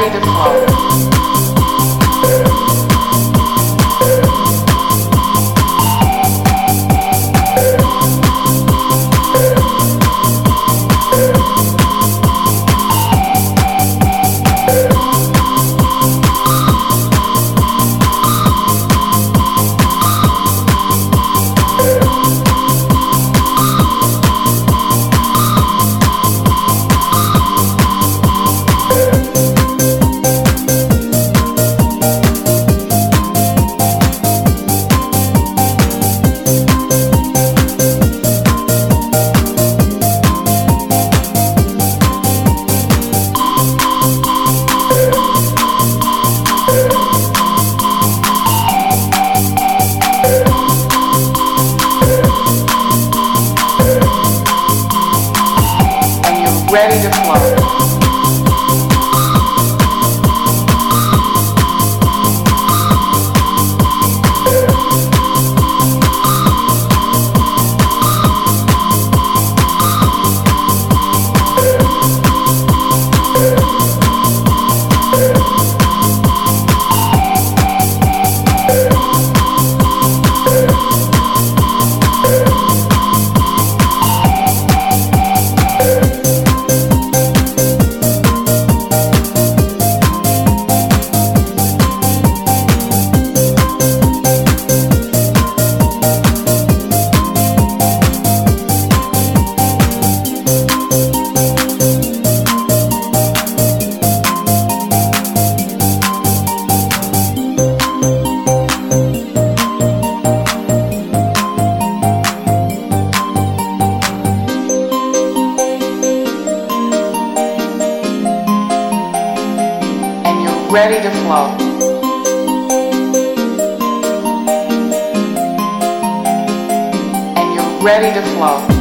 ready to flow. ready to fly. Ready to flow. And you're ready to flow.